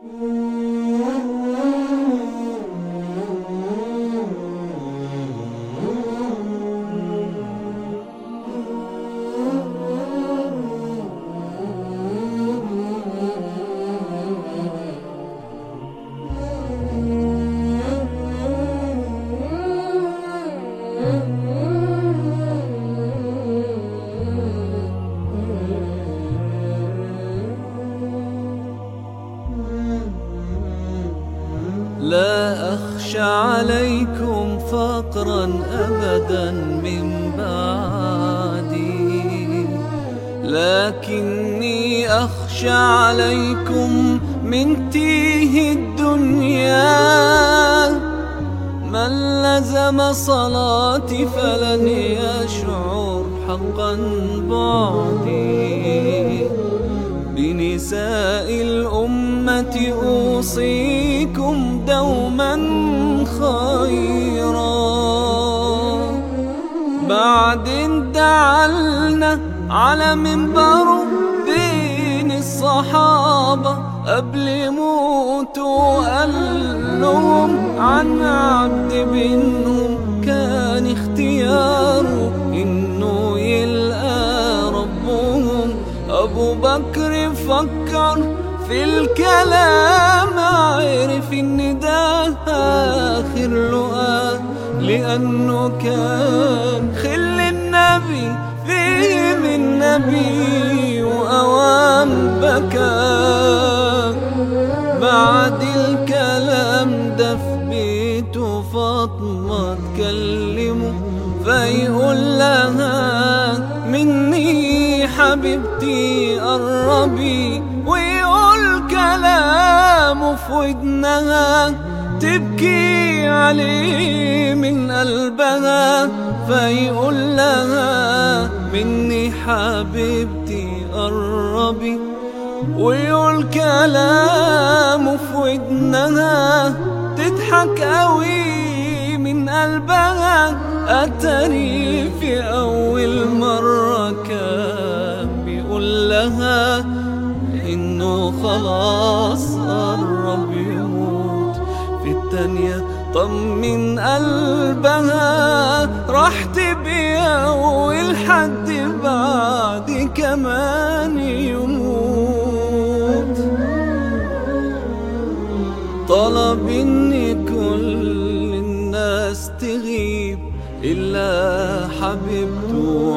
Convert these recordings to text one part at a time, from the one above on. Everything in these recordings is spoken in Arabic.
Música لا أخشى عليكم فقرا أبدا من بعدي. لكني أخشى عليكم من تيه الدنيا. من لزم صلاتي فلن يشعر حقا بعدي. بنساء الأمة أوصيكم خيرا بعد دعلنا على منبر بين الصحابة. قبل موتوا قال لهم عن عبد منهم كان اختياره إنه يلقى ربهم. أبو بكر فكر في الكلام عرف إن ده آخر لقاه لأنه كان خل النبي فيه من نبي واوام بكى. بعد الكلام ده في بيته فاطمة تكلمه فيقول لها مني حبيبتي قربي ويقول كلامه في ودنها تبكي عليه من قلبها فيقول لها مني حبيبتي قربي ويقول كلامه في ودنها تضحك قوي من قلبها أتري في أول مرة كان بيقول لها خلاص قرب يموت في التانية طمن قلبها راح تبيع والحد بعد كمان يموت. طلب إن كل الناس تغيب إلا حبيبته.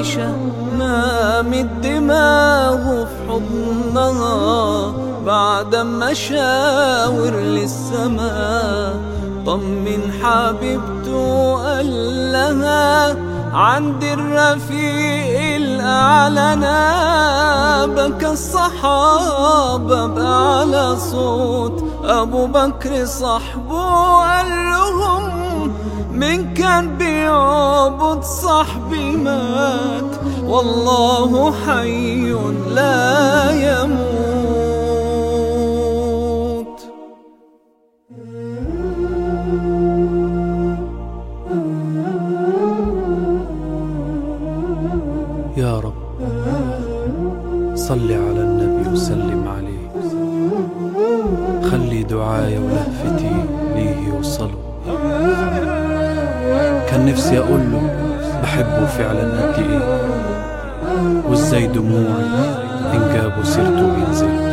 عائشة نامت دماغه في حضنها. بعد ما شاور للسماء طمن حبيبته قال لها عند الرفيق الأعلى بكى الصحابة بأعلى صوت أبو بكر صاحبه قال لهم من كان بيعبد صاحبي مات والله حي لا يموت. صل على النبي وسلم عليه. خلي دعايا ولهفتي ليه يوصلوا. كان نفسي أقول له بحبه فعلا قد إيه؟ وازاي دموعي إن جابوا سيرته بينزلوا